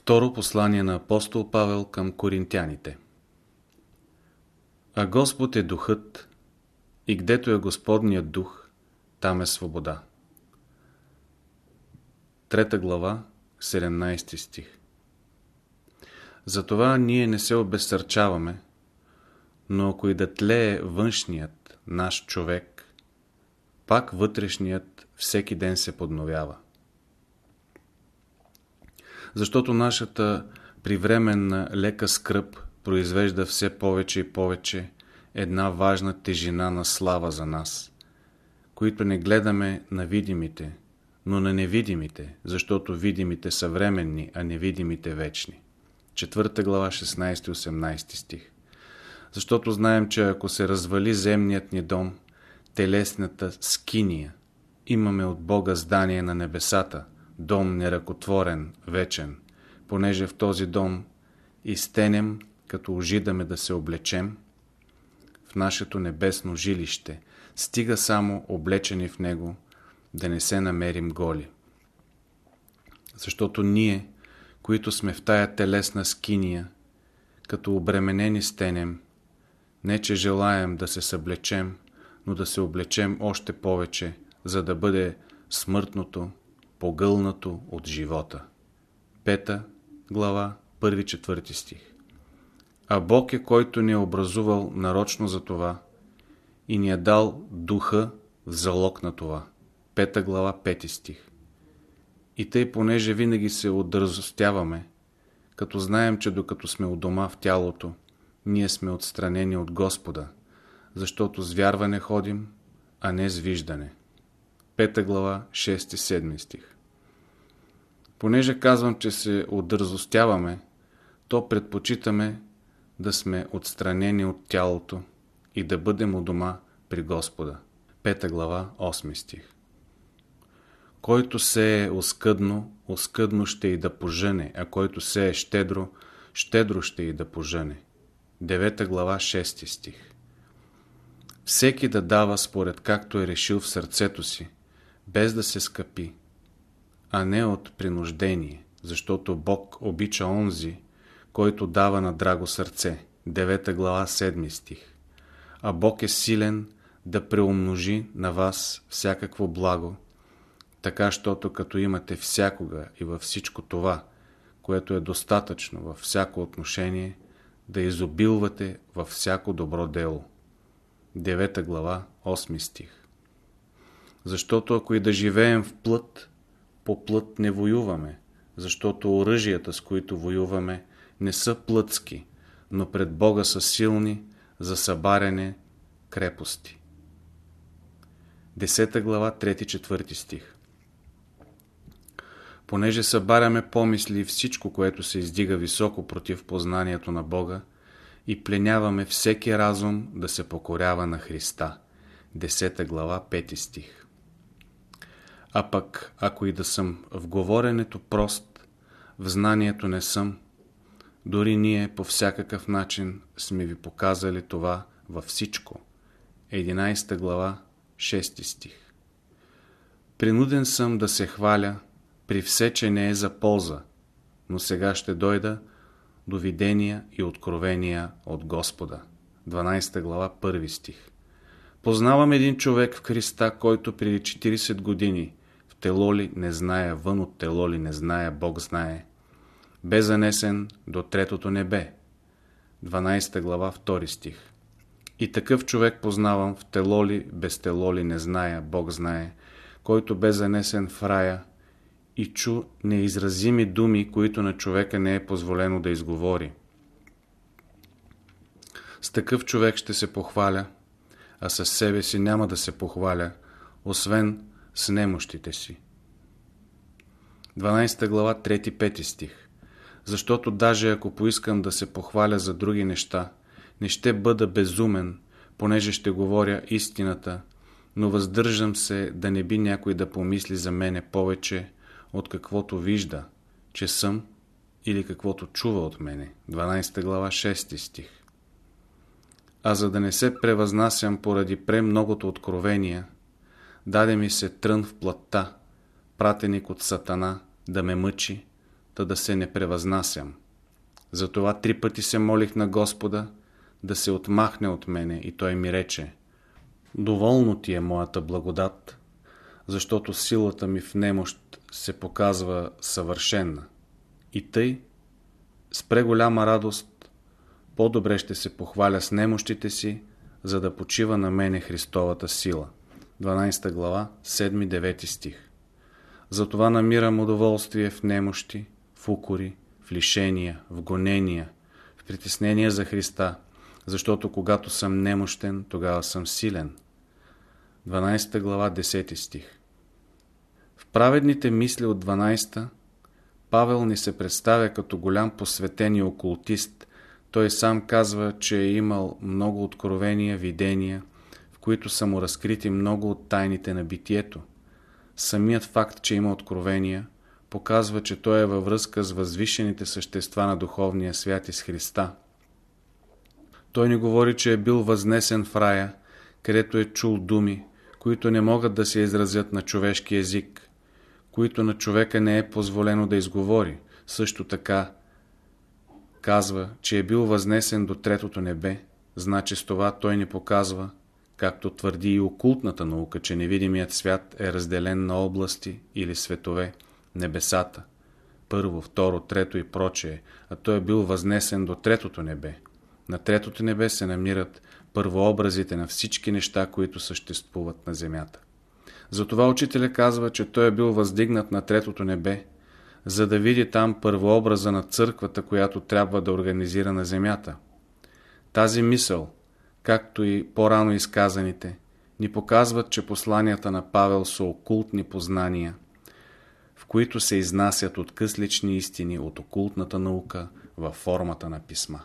Второ послание на апостол Павел към коринтяните. А Господ е духът и гдето е Господният дух, там е свобода. Трета глава, 17 стих. Затова ние не се обесърчаваме, но ако и да тлее външният наш човек, пак вътрешният всеки ден се подновява защото нашата привременна лека скръп произвежда все повече и повече една важна тежина на слава за нас, които не гледаме на видимите, но на невидимите, защото видимите са временни, а невидимите вечни. Четвърта глава, 16-18 стих. Защото знаем, че ако се развали земният ни дом, телесната скиния, имаме от Бога здание на небесата – дом неръкотворен, вечен, понеже в този дом изтенем, като ожидаме да се облечем, в нашето небесно жилище, стига само облечени в него, да не се намерим голи. Защото ние, които сме в тая телесна скиния, като обременени стенем, не че желаем да се съблечем, но да се облечем още повече, за да бъде смъртното, погълнато от живота. Пета глава, първи четвърти стих. А Бог е който ни е образувал нарочно за това и ни е дал духа в залог на това. Пета глава, пети стих. И тъй, понеже винаги се отдързостяваме, като знаем, че докато сме у дома в тялото, ние сме отстранени от Господа, защото с вярване ходим, а не с виждане. Пета глава, 6-7 стих. Понеже казвам, че се отдързостяваме, то предпочитаме да сме отстранени от тялото и да бъдем у дома при Господа. Пета глава, 8 стих. Който се е оскъдно, оскъдно ще и да пожене, а който се е щедро, щедро ще и да пожене. Девета глава, 6 стих. Всеки да дава според както е решил в сърцето си, без да се скъпи, а не от принуждение, защото Бог обича онзи, който дава на драго сърце. 9 глава 7 стих. А Бог е силен да преумножи на вас всякакво благо, така, щото като имате всякога и във всичко това, което е достатъчно във всяко отношение, да изобилвате във всяко добро дело. 9 глава 8 стих. Защото ако и да живеем в плът, по плът не воюваме, защото оръжията, с които воюваме, не са плътски, но пред Бога са силни за събаряне крепости. 10 глава, 3-4 стих Понеже събаряме помисли и всичко, което се издига високо против познанието на Бога, и пленяваме всеки разум да се покорява на Христа. 10 глава, 5 стих а пък, ако и да съм в говоренето прост, в знанието не съм, дори ние по всякакъв начин сме ви показали това във всичко. 11 глава, 6 стих. Принуден съм да се хваля при все, че не е за полза, но сега ще дойда до видения и откровения от Господа. 12 глава, 1 стих. Познавам един човек в Христа, който преди 40 години тело ли не зная, вън от тело ли не зная, Бог знае. Бе занесен до третото небе. 12 глава, 2 стих. И такъв човек познавам в тело ли, без тело ли не зная, Бог знае, който бе занесен в рая и чу неизразими думи, които на човека не е позволено да изговори. С такъв човек ще се похваля, а със себе си няма да се похваля, освен с немощите си. 12 глава, 3-5 стих Защото даже ако поискам да се похваля за други неща, не ще бъда безумен, понеже ще говоря истината, но въздържам се да не би някой да помисли за мене повече от каквото вижда, че съм или каквото чува от мене. 12 глава, 6 стих А за да не се превъзнасям поради премногото откровения, даде ми се трън в плътта, пратеник от сатана, да ме мъчи, та да се не превъзнасям. Затова три пъти се молих на Господа да се отмахне от мене и той ми рече Доволно ти е моята благодат, защото силата ми в немощ се показва съвършенна. И тъй, с преголяма радост, по-добре ще се похваля с немощите си, за да почива на мене Христовата сила. 12 глава, 7-9 стих. Затова намирам удоволствие в немощи, в укори, в лишения, в гонения, в притеснения за Христа, защото когато съм немощен, тогава съм силен. 12 глава, 10 стих. В праведните мисли от 12 Павел ни се представя като голям посветен и окултист. Той сам казва, че е имал много откровения, видения, които са му разкрити много от тайните на битието. Самият факт, че има откровения, показва, че той е във връзка с възвишените същества на духовния свят и с Христа. Той ни говори, че е бил възнесен в рая, където е чул думи, които не могат да се изразят на човешки език, които на човека не е позволено да изговори. Също така казва, че е бил възнесен до третото небе, значи с това той ни показва, както твърди и окултната наука, че невидимият свят е разделен на области или светове, небесата, първо, второ, трето и прочее, а той е бил възнесен до третото небе. На третото небе се намират първообразите на всички неща, които съществуват на земята. Затова учителя казва, че той е бил въздигнат на третото небе, за да види там първообраза на църквата, която трябва да организира на земята. Тази мисъл, както и по-рано изказаните, ни показват, че посланията на Павел са окултни познания, в които се изнасят от къслични истини от окултната наука във формата на писма.